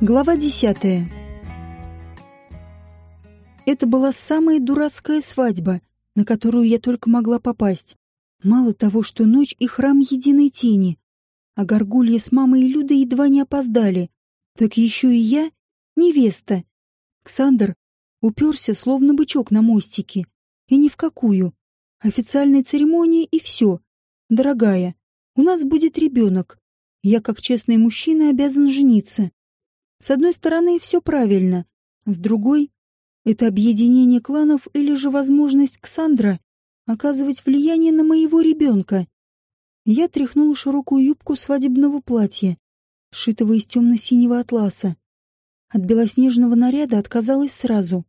Глава десятая. Это была самая дурацкая свадьба, на которую я только могла попасть. Мало того, что ночь и храм единой тени, а Горгулья с мамой и Людой едва не опоздали, так еще и я — невеста. Ксандр уперся, словно бычок на мостике, и ни в какую. Официальная церемония и все. Дорогая, у нас будет ребенок. Я, как честный мужчина, обязан жениться. С одной стороны, все правильно. С другой, это объединение кланов или же возможность Ксандра оказывать влияние на моего ребенка. Я тряхнула широкую юбку свадебного платья, сшитого из темно-синего атласа. От белоснежного наряда отказалась сразу.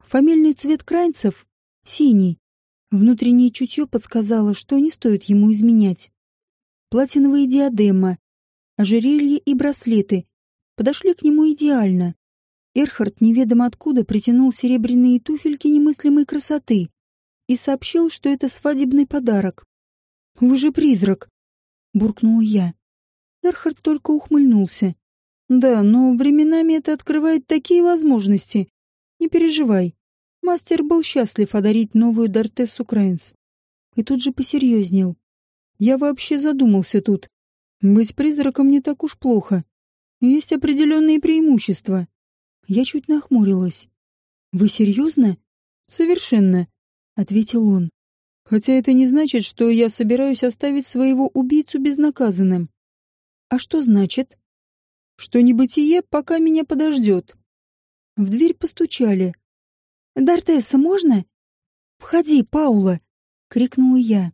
Фамильный цвет крайнцев — синий. Внутреннее чутье подсказало, что не стоит ему изменять. Платиновые диадема, ожерелье и браслеты подошли к нему идеально. Эрхард неведомо откуда притянул серебряные туфельки немыслимой красоты и сообщил, что это свадебный подарок. «Вы же призрак!» — буркнул я. Эрхард только ухмыльнулся. «Да, но временами это открывает такие возможности. Не переживай. Мастер был счастлив одарить новую Дортессу Крайнс. И тут же посерьезнел. Я вообще задумался тут. Быть призраком не так уж плохо. Есть определенные преимущества. Я чуть нахмурилась. «Вы серьезно?» «Совершенно», — ответил он. «Хотя это не значит, что я собираюсь оставить своего убийцу безнаказанным». «А что значит?» «Что небытие пока меня подождет». В дверь постучали. «Дортесса, можно?» «Входи, Паула!» — крикнула я.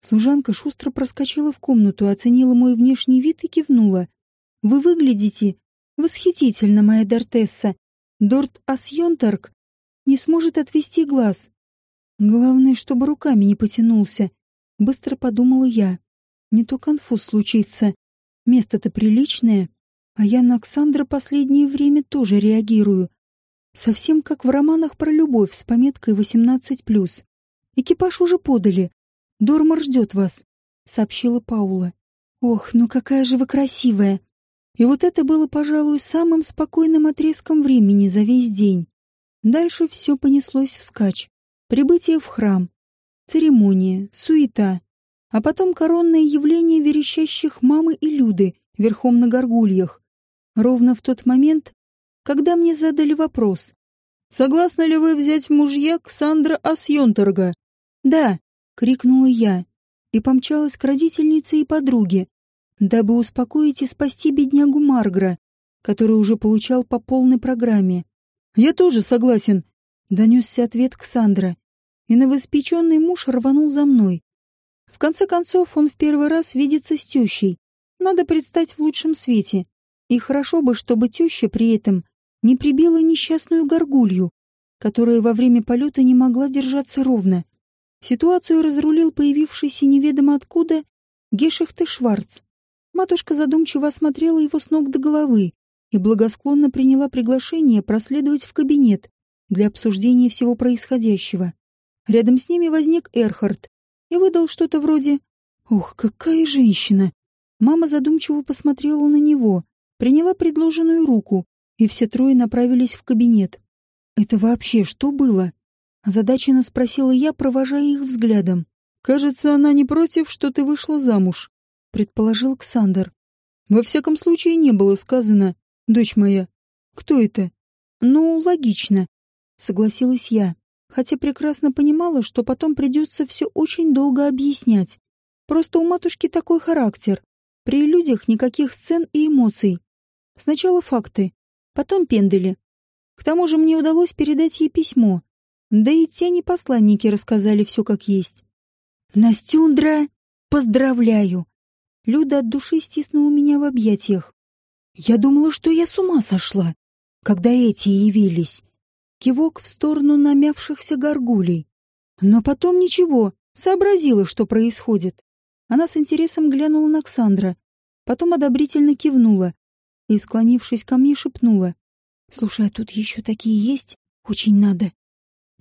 Служанка шустро проскочила в комнату, оценила мой внешний вид и кивнула. «Вы выглядите восхитительно, моя Дортесса. Дорт Асьонтарк не сможет отвести глаз. Главное, чтобы руками не потянулся. Быстро подумала я. Не то конфуз случится. Место-то приличное, а я на Оксандра последнее время тоже реагирую. Совсем как в романах про любовь с пометкой 18+. Экипаж уже подали. Дормар ждет вас», — сообщила Паула. «Ох, ну какая же вы красивая!» И вот это было, пожалуй, самым спокойным отрезком времени за весь день. Дальше все понеслось вскачь. Прибытие в храм, церемония, суета, а потом коронное явление верещащих мамы и Люды верхом на горгульях. Ровно в тот момент, когда мне задали вопрос. «Согласны ли вы взять в мужья Ксандра Асьонторга?» «Да», — крикнула я и помчалась к родительнице и подруге, дабы успокоить и спасти беднягу Маргра, который уже получал по полной программе. «Я тоже согласен», — донесся ответ Ксандра, и новоспеченный муж рванул за мной. В конце концов, он в первый раз видится с тещей. Надо предстать в лучшем свете. И хорошо бы, чтобы теща при этом не прибила несчастную горгулью, которая во время полета не могла держаться ровно. Ситуацию разрулил появившийся неведомо откуда Гешехте Шварц. Матушка задумчиво осмотрела его с ног до головы и благосклонно приняла приглашение проследовать в кабинет для обсуждения всего происходящего. Рядом с ними возник Эрхард и выдал что-то вроде «Ох, какая женщина!». Мама задумчиво посмотрела на него, приняла предложенную руку, и все трое направились в кабинет. «Это вообще что было?» Озадаченно спросила я, провожая их взглядом. «Кажется, она не против, что ты вышла замуж», — предположил Ксандр. «Во всяком случае, не было сказано, дочь моя. Кто это?» «Ну, логично», — согласилась я, хотя прекрасно понимала, что потом придется все очень долго объяснять. Просто у матушки такой характер. При людях никаких сцен и эмоций. Сначала факты, потом пендели. К тому же мне удалось передать ей письмо, да и тени-посланники рассказали все как есть. «Настюндра, поздравляю!» Люда от души стиснула меня в объятиях. «Я думала, что я с ума сошла, когда эти явились». Кивок в сторону намявшихся горгулей. Но потом ничего, сообразила, что происходит. Она с интересом глянула на Ксандра, потом одобрительно кивнула и, склонившись ко мне, шепнула. «Слушай, а тут еще такие есть? Очень надо».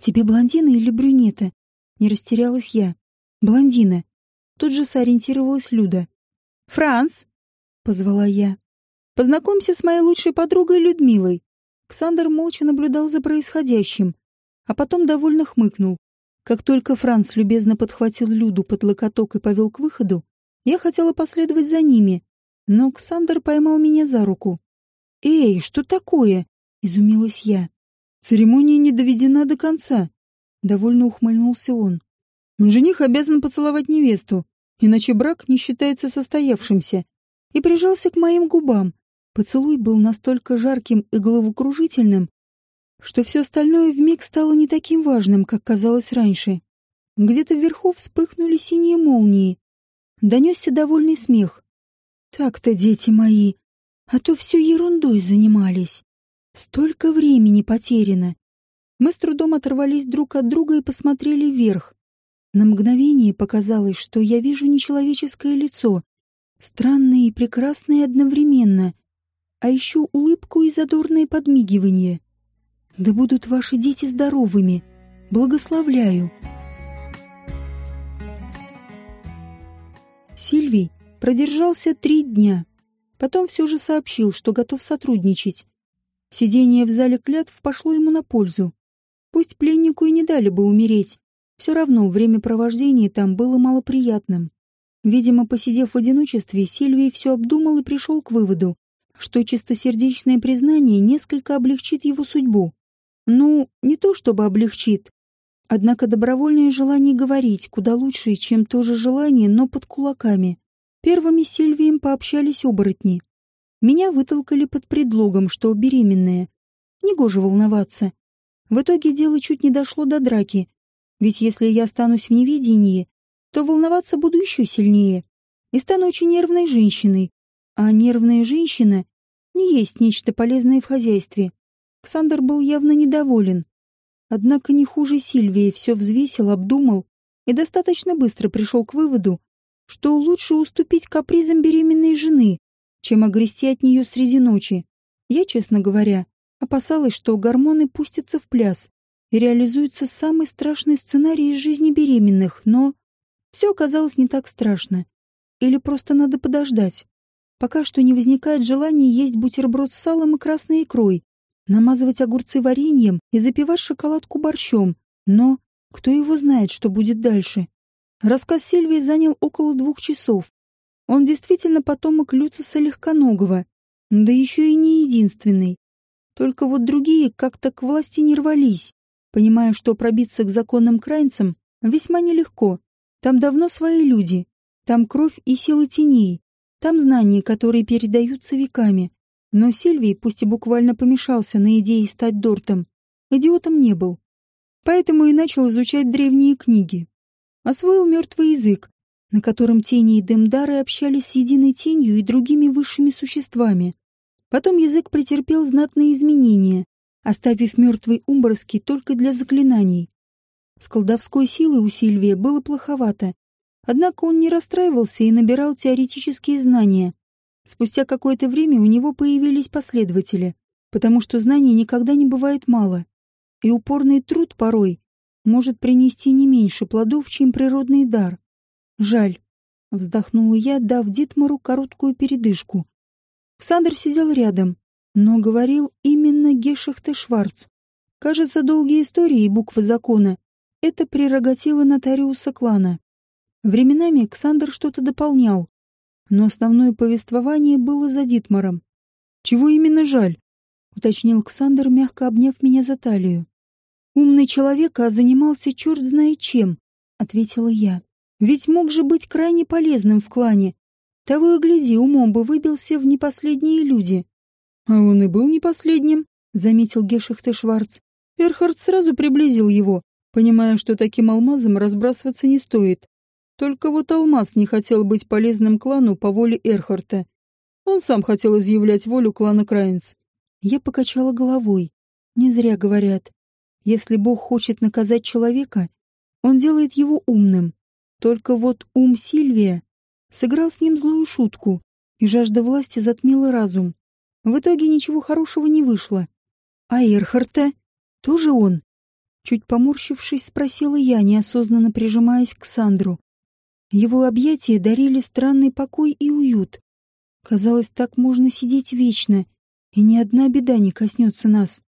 «Тебе блондина или брюнета?» Не растерялась я. «Блондина». Тут же сориентировалась Люда. «Франц!» — позвала я. Познакомься с моей лучшей подругой Людмилой». Ксандр молча наблюдал за происходящим, а потом довольно хмыкнул. Как только Франц любезно подхватил Люду под локоток и повел к выходу, я хотела последовать за ними, но Ксандр поймал меня за руку. «Эй, что такое?» — изумилась я. «Церемония не доведена до конца», — довольно ухмыльнулся он. «Жених обязан поцеловать невесту, иначе брак не считается состоявшимся». И прижался к моим губам. Поцелуй был настолько жарким и головокружительным, что все остальное вмиг стало не таким важным, как казалось раньше. Где-то вверху вспыхнули синие молнии. Донесся довольный смех. «Так-то, дети мои, а то все ерундой занимались. Столько времени потеряно». Мы с трудом оторвались друг от друга и посмотрели вверх. На мгновение показалось, что я вижу нечеловеческое лицо, странное и прекрасное одновременно, а еще улыбку и задорное подмигивание. Да будут ваши дети здоровыми. Благословляю. Сильвий продержался три дня. Потом все же сообщил, что готов сотрудничать. Сидение в зале клятв пошло ему на пользу. Пусть пленнику и не дали бы умереть, все равно времяпровождение там было малоприятным. Видимо, посидев в одиночестве, Сильвий все обдумал и пришел к выводу, что чистосердечное признание несколько облегчит его судьбу. Ну, не то чтобы облегчит. Однако добровольное желание говорить куда лучше, чем то же желание, но под кулаками. Первыми с Сильвием пообщались оборотни. Меня вытолкали под предлогом, что беременная. Негоже волноваться. В итоге дело чуть не дошло до драки. Ведь если я останусь в неведении, то волноваться буду еще сильнее. И стану очень нервной женщиной. А нервная женщина не есть нечто полезное в хозяйстве. Ксандр был явно недоволен. Однако не хуже Сильвии все взвесил, обдумал и достаточно быстро пришел к выводу, что лучше уступить капризам беременной жены, чем огрести от нее среди ночи. Я, честно говоря, опасалась, что гормоны пустятся в пляс и реализуется самый страшный сценарий из жизни беременных, но все оказалось не так страшно. Или просто надо подождать. Пока что не возникает желания есть бутерброд с салом и красной икрой, намазывать огурцы вареньем и запивать шоколадку борщом. Но кто его знает, что будет дальше? Рассказ Сильвии занял около двух часов. Он действительно потомок Люциса Легконогого, да еще и не единственный. Только вот другие как-то к власти не рвались, понимая, что пробиться к законным крайнцам весьма нелегко. Там давно свои люди, там кровь и силы теней, там знания, которые передаются веками. Но Сильвий, пусть и буквально помешался на идее стать Дортом, идиотом не был. Поэтому и начал изучать древние книги. Освоил мертвый язык, на котором тени и Демдары общались с единой тенью и другими высшими существами. Потом язык претерпел знатные изменения, оставив мертвый умбарский только для заклинаний. С колдовской силой у Сильвия было плоховато, однако он не расстраивался и набирал теоретические знания, Спустя какое-то время у него появились последователи, потому что знаний никогда не бывает мало, и упорный труд порой может принести не меньше плодов, чем природный дар. Жаль, вздохнула я, дав Дитмару короткую передышку. Ксандр сидел рядом, но говорил именно Гешахте Шварц. Кажется, долгие истории и буквы закона — это прерогатива нотариуса клана. Временами Ксандр что-то дополнял, но основное повествование было за Дитмаром. «Чего именно жаль?» — уточнил Ксандр, мягко обняв меня за талию. «Умный человек, а занимался черт знает чем», — ответила я. «Ведь мог же быть крайне полезным в клане. Того и гляди, умом бы выбился в непоследние люди». «А он и был не последним», — заметил Гешихте Шварц. Эрхард сразу приблизил его, понимая, что таким алмазом разбрасываться не стоит. Только вот Алмаз не хотел быть полезным клану по воле Эрхарта. Он сам хотел изъявлять волю клана Крайнс. Я покачала головой. Не зря говорят. Если Бог хочет наказать человека, он делает его умным. Только вот ум Сильвия сыграл с ним злую шутку, и жажда власти затмила разум. В итоге ничего хорошего не вышло. А Эрхарта? Тоже он? Чуть поморщившись, спросила я, неосознанно прижимаясь к Сандру. Его объятия дарили странный покой и уют. Казалось, так можно сидеть вечно, и ни одна беда не коснется нас.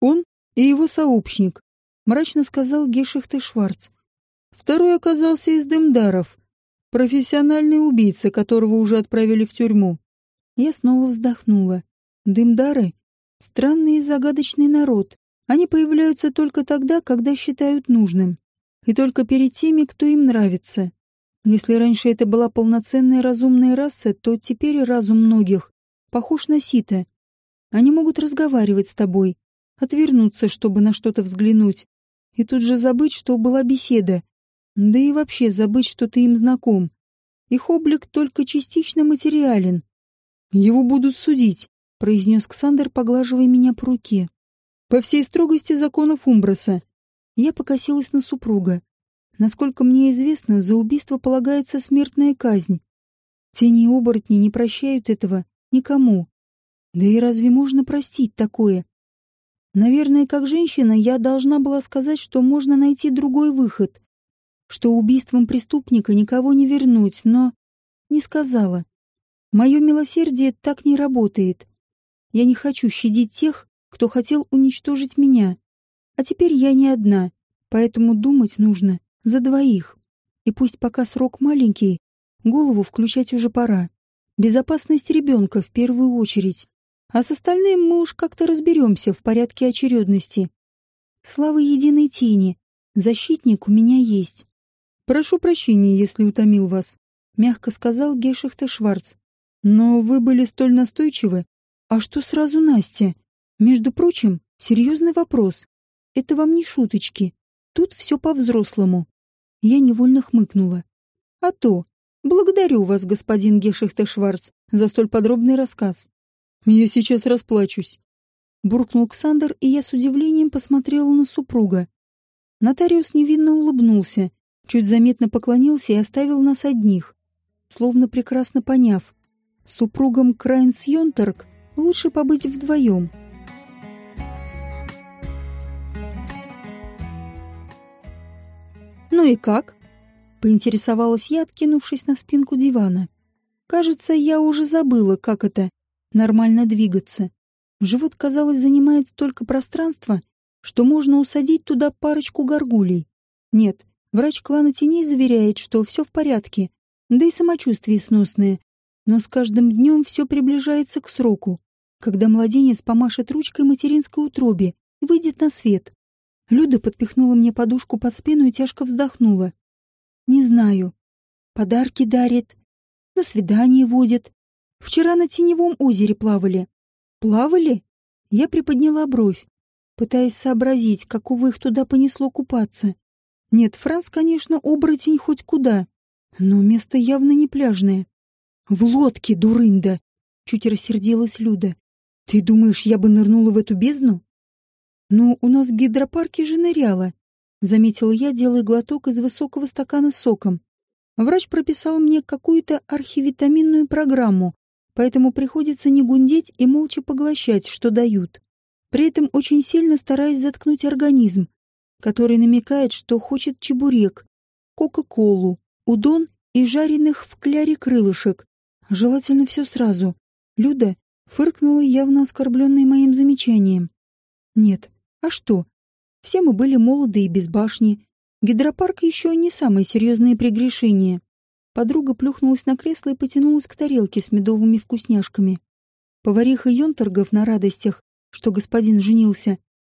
Он и его сообщник, мрачно сказал Гешихте Шварц. Второй оказался из Демдаров, профессиональный убийца, которого уже отправили в тюрьму. Я снова вздохнула. Дымдары — странный и загадочный народ. Они появляются только тогда, когда считают нужным. И только перед теми, кто им нравится. Если раньше это была полноценная разумная раса, то теперь разум многих похож на сито. Они могут разговаривать с тобой, отвернуться, чтобы на что-то взглянуть, и тут же забыть, что была беседа, да и вообще забыть, что ты им знаком. Их облик только частично материален. Его будут судить, произнес Ксандер, поглаживая меня по руке. По всей строгости законов Умброса. Я покосилась на супруга. Насколько мне известно, за убийство полагается смертная казнь. Тени и оборотни не прощают этого никому. Да и разве можно простить такое? Наверное, как женщина, я должна была сказать, что можно найти другой выход, что убийством преступника никого не вернуть, но не сказала. Мое милосердие так не работает. Я не хочу щадить тех, кто хотел уничтожить меня. А теперь я не одна, поэтому думать нужно за двоих. И пусть пока срок маленький, голову включать уже пора. Безопасность ребенка в первую очередь. А с остальным мы уж как-то разберемся в порядке очередности. Слава единой тени. Защитник у меня есть. Прошу прощения, если утомил вас, мягко сказал Гешихте Шварц. Но вы были столь настойчивы. А что сразу Настя? Между прочим, серьезный вопрос. Это вам не шуточки. Тут все по-взрослому. Я невольно хмыкнула. А то, благодарю вас, господин Гешихте Шварц, за столь подробный рассказ. Я сейчас расплачусь. Буркнул Ксандр, и я с удивлением посмотрела на супруга. Нотариус невинно улыбнулся, чуть заметно поклонился и оставил нас одних, словно прекрасно поняв. Супругом Крайнс Йонторг лучше побыть вдвоем. «Ну и как?» — поинтересовалась я, откинувшись на спинку дивана. «Кажется, я уже забыла, как это нормально двигаться. Живот, казалось, занимает столько пространства, что можно усадить туда парочку горгулей. Нет, врач клана теней заверяет, что все в порядке, да и самочувствие сносное. Но с каждым днем все приближается к сроку, когда младенец помашет ручкой материнской утробе и выйдет на свет. Люда подпихнула мне подушку под спину и тяжко вздохнула. «Не знаю. Подарки дарит, на свидание водит, Вчера на Теневом озере плавали. Плавали? Я приподняла бровь, пытаясь сообразить, какого их туда понесло купаться. Нет, Франц, конечно, оборотень хоть куда, но место явно не пляжное. В лодке, дурында! Чуть рассердилась Люда. Ты думаешь, я бы нырнула в эту бездну? Ну, у нас в гидропарке же ныряла, заметила я, делая глоток из высокого стакана соком. Врач прописал мне какую-то архивитаминную программу, поэтому приходится не гундеть и молча поглощать, что дают. При этом очень сильно стараясь заткнуть организм, который намекает, что хочет чебурек, кока-колу, удон и жареных в кляре крылышек. Желательно все сразу. Люда фыркнула, явно оскорбленной моим замечанием. Нет, а что? Все мы были молоды и без башни. Гидропарк еще не самое серьезное прегрешение. Подруга плюхнулась на кресло и потянулась к тарелке с медовыми вкусняшками. Повариха Йонторгов на радостях, что господин женился,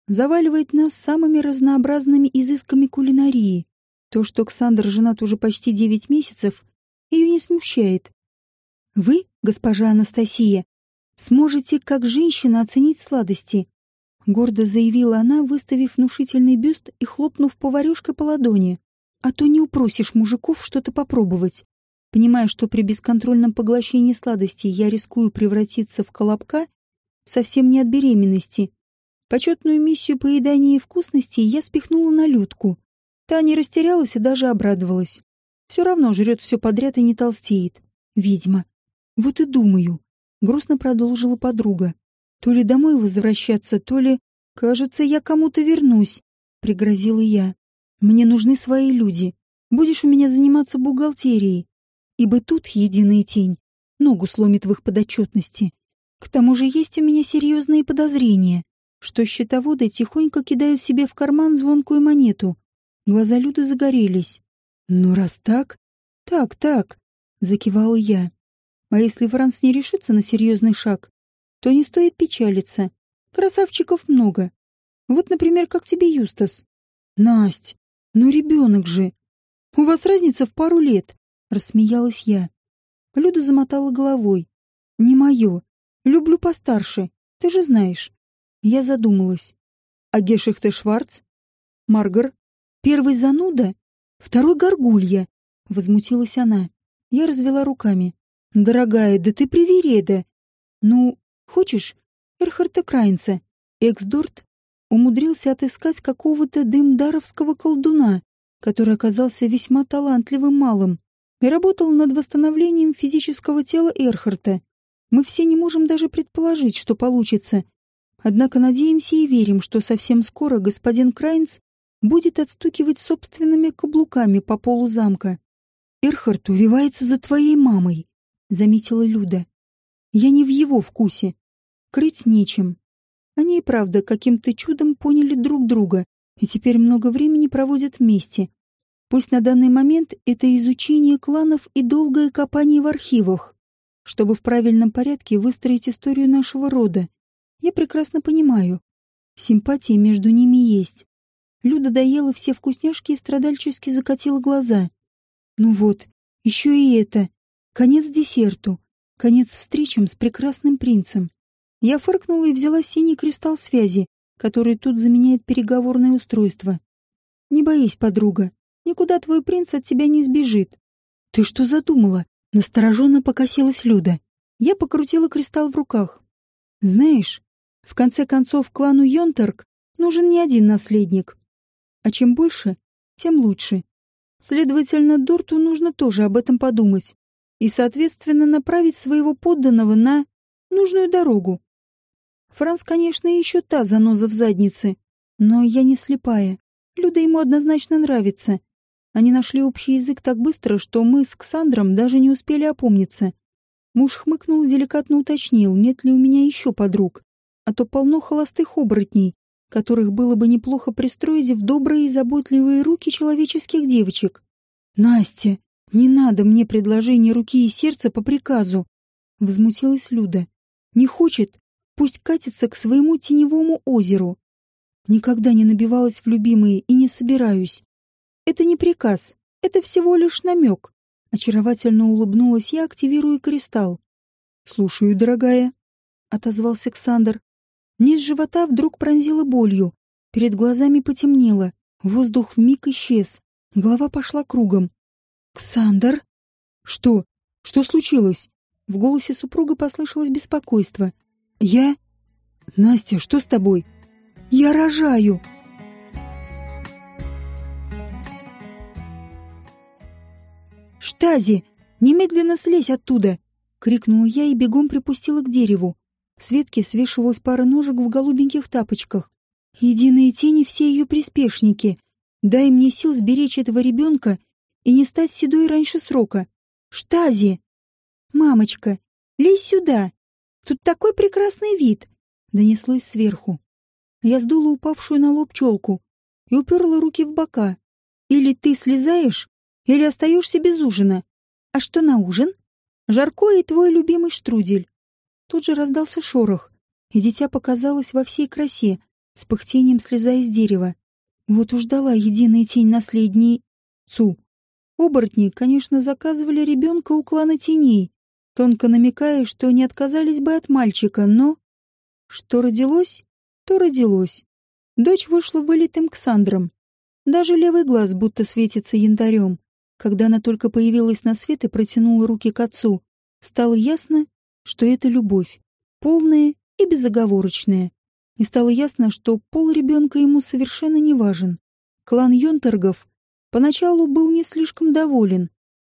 заваливает нас самыми разнообразными изысками кулинарии. То, что Ксандр женат уже почти девять месяцев, ее не смущает. Вы, госпожа Анастасия, сможете как женщина оценить сладости, гордо заявила она, выставив внушительный бюст и хлопнув поварюшкой по ладони а то не упросишь мужиков что-то попробовать. Понимая, что при бесконтрольном поглощении сладостей я рискую превратиться в колобка, совсем не от беременности. Почетную миссию поедания вкусностей я спихнула на Людку. Та не растерялась и даже обрадовалась. Все равно жрет все подряд и не толстеет. Ведьма. Вот и думаю. Грустно продолжила подруга. То ли домой возвращаться, то ли... Кажется, я кому-то вернусь, пригрозила я. Мне нужны свои люди. Будешь у меня заниматься бухгалтерией. Ибо тут единая тень ногу сломит в их подотчетности. К тому же есть у меня серьезные подозрения, что счетоводы тихонько кидают себе в карман звонкую монету. Глаза Люды загорелись. «Ну, раз так...» «Так, так», — закивала я. «А если Франц не решится на серьезный шаг, то не стоит печалиться. Красавчиков много. Вот, например, как тебе Юстас. Насть, ну ребенок же. У вас разница в пару лет, рассмеялась я. Люда замотала головой. Не мое. Люблю постарше. Ты же знаешь. Я задумалась. А Гешихте Шварц? Маргар? Первый зануда? Второй горгулья. Возмутилась она. Я развела руками. Дорогая, да ты привереда. Ну, хочешь, Эрхарта Крайнца, экс-дорт, умудрился отыскать какого-то дымдаровского колдуна, который оказался весьма талантливым малым и работал над восстановлением физического тела Эрхарта. Мы все не можем даже предположить, что получится, Однако надеемся и верим, что совсем скоро господин Крайнц будет отстукивать собственными каблуками по полу замка. «Эрхард увивается за твоей мамой», — заметила Люда. «Я не в его вкусе. Крыть нечем. Они и правда каким-то чудом поняли друг друга и теперь много времени проводят вместе. Пусть на данный момент это изучение кланов и долгое копание в архивах, чтобы в правильном порядке выстроить историю нашего рода я прекрасно понимаю. Симпатии между ними есть. Люда доела все вкусняшки и страдальчески закатила глаза. Ну вот, еще и это. Конец десерту. Конец встречам с прекрасным принцем. Я фыркнула и взяла синий кристалл связи, который тут заменяет переговорное устройство. Не боись, подруга. Никуда твой принц от тебя не сбежит. Ты что задумала? Настороженно покосилась Люда. Я покрутила кристалл в руках. Знаешь, в конце концов, клану Йонтарк нужен не один наследник. А чем больше, тем лучше. Следовательно, Дорту нужно тоже об этом подумать и, соответственно, направить своего подданного на нужную дорогу. Франц, конечно, еще та заноза в заднице, но я не слепая. Люда ему однозначно нравится. Они нашли общий язык так быстро, что мы с Ксандром даже не успели опомниться. Муж хмыкнул и деликатно уточнил, нет ли у меня еще подруг а то полно холостых оборотней, которых было бы неплохо пристроить в добрые и заботливые руки человеческих девочек. «Настя, не надо мне предложение руки и сердца по приказу!» — возмутилась Люда. «Не хочет? Пусть катится к своему теневому озеру. Никогда не набивалась в любимые и не собираюсь. Это не приказ, это всего лишь намек». Очаровательно улыбнулась я, активируя кристалл. «Слушаю, дорогая», — отозвался Александр. Низ живота вдруг пронзило болью. Перед глазами потемнело. Воздух вмиг исчез. Голова пошла кругом. «Ксандр?» «Что? Что случилось?» В голосе супруга послышалось беспокойство. «Я?» «Настя, что с тобой?» «Я рожаю!» «Штази! Немедленно слезь оттуда!» — крикнула я и бегом припустила к дереву. С ветки свешивалась пара ножек в голубеньких тапочках. Единые тени все ее приспешники. Дай мне сил сберечь этого ребенка и не стать седой раньше срока. Штази! Мамочка, лезь сюда! Тут такой прекрасный вид! Донеслось сверху. Я сдула упавшую на лоб челку и уперла руки в бока. Или ты слезаешь, или остаешься без ужина. А что на ужин? Жарко и твой любимый штрудель. Тут же раздался шорох, и дитя показалось во всей красе, с пыхтением слезая с дерева. Вот уж дала единая тень наследней Цу. Оборотни, конечно, заказывали ребенка у клана теней, тонко намекая, что не отказались бы от мальчика, но... Что родилось, то родилось. Дочь вышла вылитым Ксандром. Даже левый глаз будто светится янтарем. Когда она только появилась на свет и протянула руки к отцу, стало ясно, что это любовь, полная и безоговорочная. И стало ясно, что пол ребенка ему совершенно не важен. Клан Йонтергов поначалу был не слишком доволен,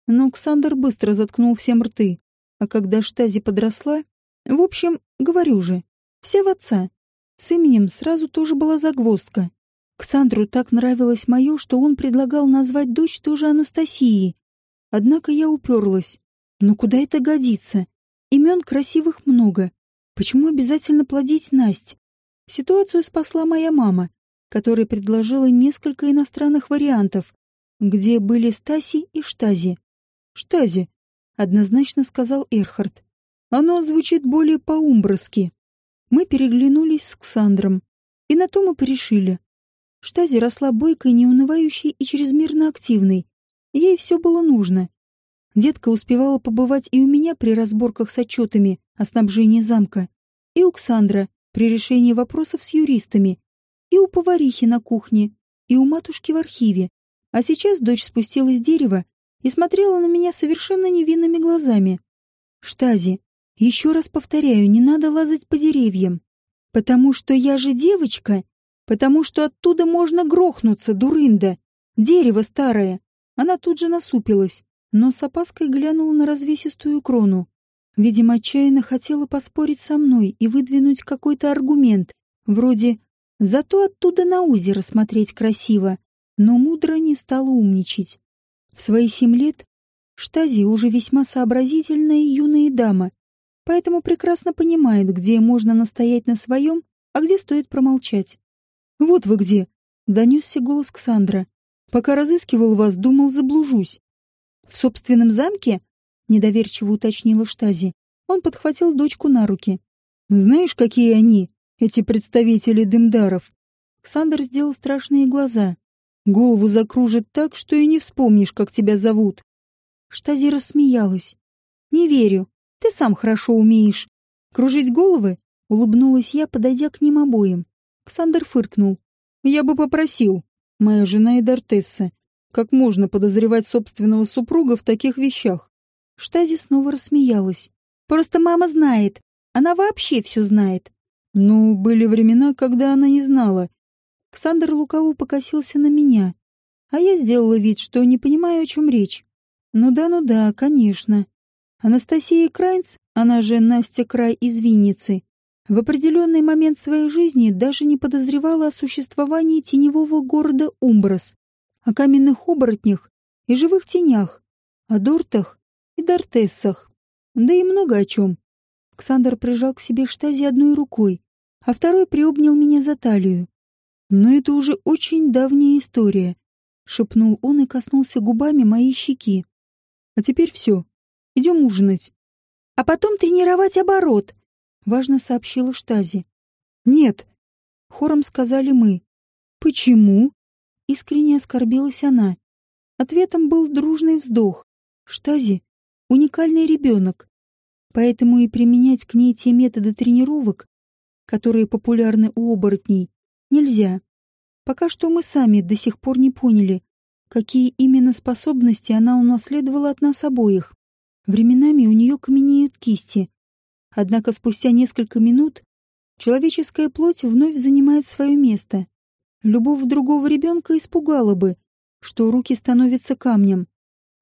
но Ксандр быстро заткнул всем рты. А когда Штази подросла... В общем, говорю же, вся в отца. С именем сразу тоже была загвоздка. Ксандру так нравилось мое, что он предлагал назвать дочь тоже Анастасией. Однако я уперлась. Но куда это годится? Имен красивых много. Почему обязательно плодить Насть? Ситуацию спасла моя мама, которая предложила несколько иностранных вариантов, где были Стаси и Штази. «Штази», — однозначно сказал Эрхард. «Оно звучит более по-умбрски». Мы переглянулись с Ксандром, и на то мы порешили. Штази росла бойкой, неунывающей и чрезмерно активной. Ей все было нужно. Детка успевала побывать и у меня при разборках с отчетами о снабжении замка, и у Ксандра при решении вопросов с юристами, и у поварихи на кухне, и у матушки в архиве. А сейчас дочь спустилась с дерева и смотрела на меня совершенно невинными глазами. «Штази, еще раз повторяю, не надо лазать по деревьям. Потому что я же девочка, потому что оттуда можно грохнуться, дурында. Дерево старое». Она тут же насупилась, но с опаской глянула на развесистую крону. Видимо, отчаянно хотела поспорить со мной и выдвинуть какой-то аргумент, вроде «зато оттуда на озеро смотреть красиво», но мудро не стала умничать. В свои семь лет Штази уже весьма сообразительная юная дама, поэтому прекрасно понимает, где можно настоять на своем, а где стоит промолчать. «Вот вы где!» — донесся голос Ксандра. «Пока разыскивал вас, думал, заблужусь». «В собственном замке?» — недоверчиво уточнила Штази. Он подхватил дочку на руки. «Знаешь, какие они, эти представители дымдаров?» Ксандр сделал страшные глаза. Голову закружит так, что и не вспомнишь, как тебя зовут. Штази рассмеялась. Не верю. Ты сам хорошо умеешь. Кружить головы? Улыбнулась я, подойдя к ним обоим. Ксандр фыркнул. Я бы попросил. Моя жена Эдартесса. Как можно подозревать собственного супруга в таких вещах? Штази снова рассмеялась. Просто мама знает. Она вообще все знает. Ну, были времена, когда она не знала. Ксандр лукаво покосился на меня, а я сделала вид, что не понимаю, о чем речь. Ну да, ну да, конечно. Анастасия Крайнц, она же Настя Край из Винницы, в определенный момент своей жизни даже не подозревала о существовании теневого города Умброс, о каменных оборотнях и живых тенях, о дортах и дортессах, да и много о чем. Ксандр прижал к себе штази одной рукой, а второй приобнял меня за талию. Но это уже очень давняя история, шепнул он и коснулся губами моей щеки. А теперь все. Идем ужинать. А потом тренировать оборот, важно сообщила Штази. Нет, хором сказали мы. Почему? Искренне оскорбилась она. Ответом был дружный вздох. Штази — уникальный ребенок, поэтому и применять к ней те методы тренировок, которые популярны у оборотней, нельзя. Пока что мы сами до сих пор не поняли, какие именно способности она унаследовала от нас обоих. Временами у нее каменеют кисти. Однако спустя несколько минут человеческая плоть вновь занимает свое место. Любого другого ребенка испугало бы, что руки становятся камнем.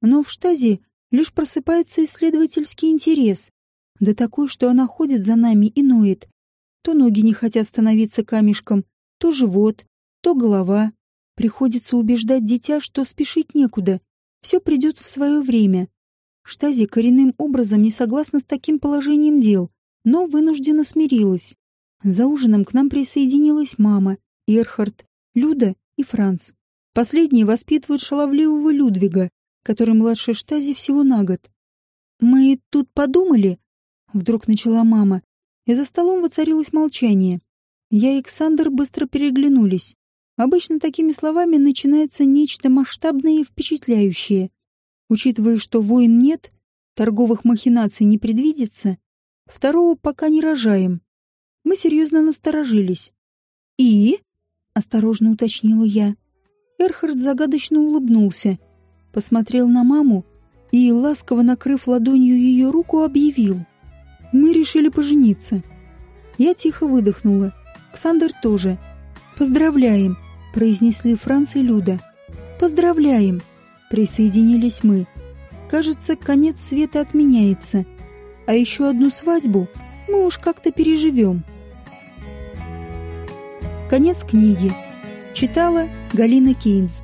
Но в штазе лишь просыпается исследовательский интерес, да такой, что она ходит за нами и ноет. То ноги не хотят становиться камешком, то живот, то голова. Приходится убеждать дитя, что спешить некуда, все придет в свое время. Штази коренным образом не согласна с таким положением дел, но вынуждена смирилась. За ужином к нам присоединилась мама, Эрхард, Люда и Франц. Последние воспитывают шаловливого Людвига, который младше Штази всего на год. «Мы тут подумали?» — вдруг начала мама, и за столом воцарилось молчание. Я и Александр быстро переглянулись. Обычно такими словами начинается нечто масштабное и впечатляющее. Учитывая, что войн нет, торговых махинаций не предвидится, второго пока не рожаем. Мы серьезно насторожились. «И?» — осторожно уточнила я. Эрхард загадочно улыбнулся, посмотрел на маму и, ласково накрыв ладонью ее руку, объявил. «Мы решили пожениться». Я тихо выдохнула. Ксандер тоже. «Поздравляем!» — произнесли Франц и Люда. «Поздравляем!» — присоединились мы. «Кажется, конец света отменяется. А еще одну свадьбу мы уж как-то переживем». Конец книги. Читала Галина Кейнс.